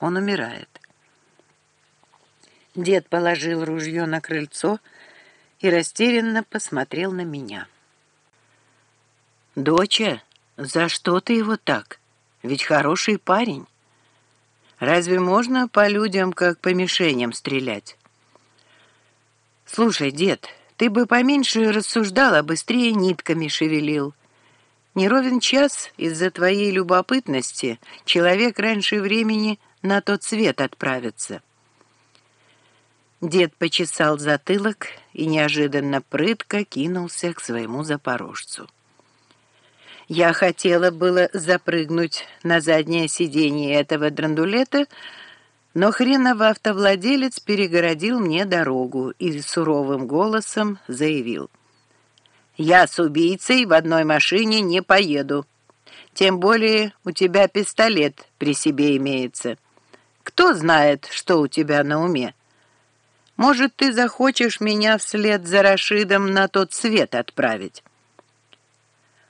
Он умирает. Дед положил ружье на крыльцо и растерянно посмотрел на меня. «Доча, за что ты его так? Ведь хороший парень. Разве можно по людям, как по мишеням, стрелять?» «Слушай, дед, ты бы поменьше рассуждал, а быстрее нитками шевелил». Не ровен час из-за твоей любопытности человек раньше времени на тот свет отправится. Дед почесал затылок и неожиданно прытко кинулся к своему запорожцу. Я хотела было запрыгнуть на заднее сиденье этого драндулета, но хренов автовладелец перегородил мне дорогу и суровым голосом заявил — я с убийцей в одной машине не поеду. Тем более у тебя пистолет при себе имеется. Кто знает, что у тебя на уме? Может, ты захочешь меня вслед за Рашидом на тот свет отправить?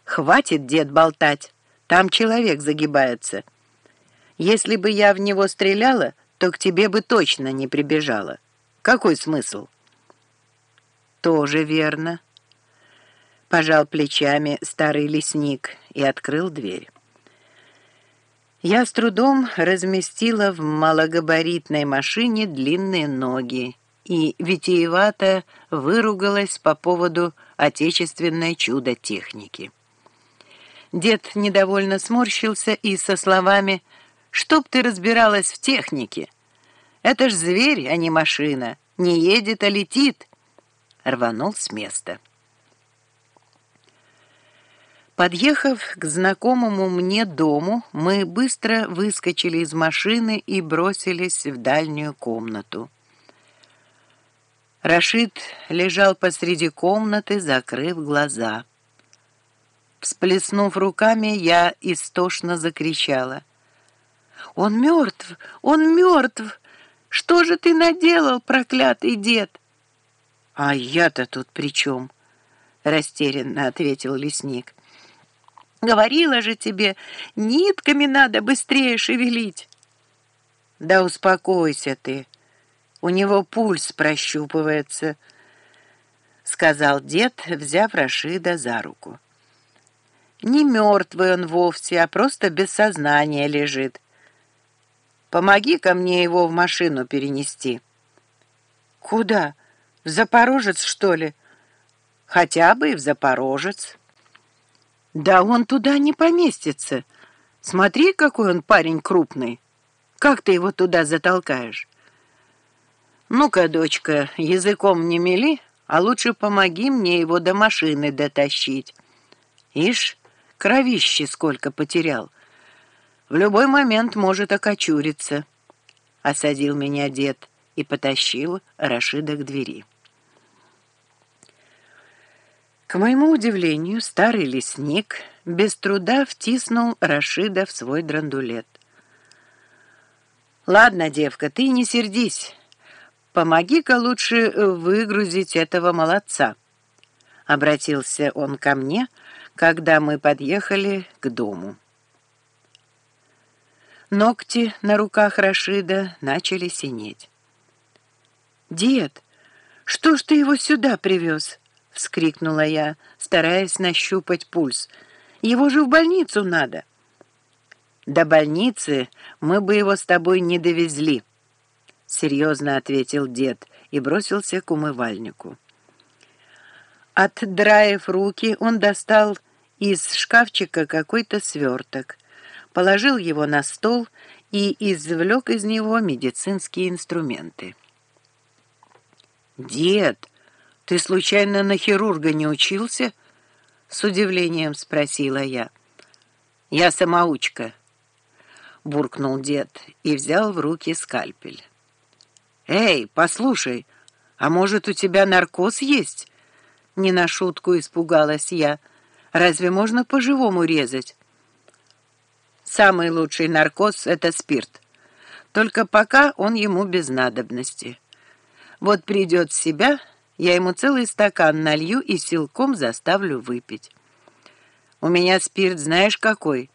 Хватит, дед, болтать. Там человек загибается. Если бы я в него стреляла, то к тебе бы точно не прибежала. Какой смысл? Тоже верно пожал плечами старый лесник и открыл дверь. Я с трудом разместила в малогабаритной машине длинные ноги и витиевато выругалась по поводу отечественной чудо-техники. Дед недовольно сморщился и со словами «Чтоб ты разбиралась в технике! Это ж зверь, а не машина, не едет, а летит!» рванул с места. Подъехав к знакомому мне дому, мы быстро выскочили из машины и бросились в дальнюю комнату. Рашид лежал посреди комнаты, закрыв глаза. Всплеснув руками, я истошно закричала. «Он мертв! Он мертв! Что же ты наделал, проклятый дед?» «А я-то тут при чем?» — растерянно ответил лесник. Говорила же тебе, нитками надо быстрее шевелить. Да успокойся ты, у него пульс прощупывается, сказал дед, взяв Рашида за руку. Не мертвый он вовсе, а просто без сознания лежит. помоги ко мне его в машину перенести. Куда? В Запорожец, что ли? Хотя бы и в Запорожец. Да он туда не поместится. Смотри, какой он парень крупный. Как ты его туда затолкаешь? Ну-ка, дочка, языком не мели, а лучше помоги мне его до машины дотащить. Ишь, кровище сколько потерял. В любой момент может окочуриться. Осадил меня дед и потащил Рашида к двери. К моему удивлению, старый лесник без труда втиснул Рашида в свой драндулет. «Ладно, девка, ты не сердись. Помоги-ка лучше выгрузить этого молодца», — обратился он ко мне, когда мы подъехали к дому. Ногти на руках Рашида начали синеть. «Дед, что ж ты его сюда привез?» — вскрикнула я, стараясь нащупать пульс. «Его же в больницу надо!» «До больницы мы бы его с тобой не довезли», — серьезно ответил дед и бросился к умывальнику. Отдраив руки, он достал из шкафчика какой-то сверток, положил его на стол и извлек из него медицинские инструменты. «Дед!» «Ты случайно на хирурга не учился?» — с удивлением спросила я. «Я самоучка», — буркнул дед и взял в руки скальпель. «Эй, послушай, а может, у тебя наркоз есть?» Не на шутку испугалась я. «Разве можно по-живому резать?» «Самый лучший наркоз — это спирт. Только пока он ему без надобности. Вот придет в себя...» Я ему целый стакан налью и силком заставлю выпить. У меня спирт знаешь какой?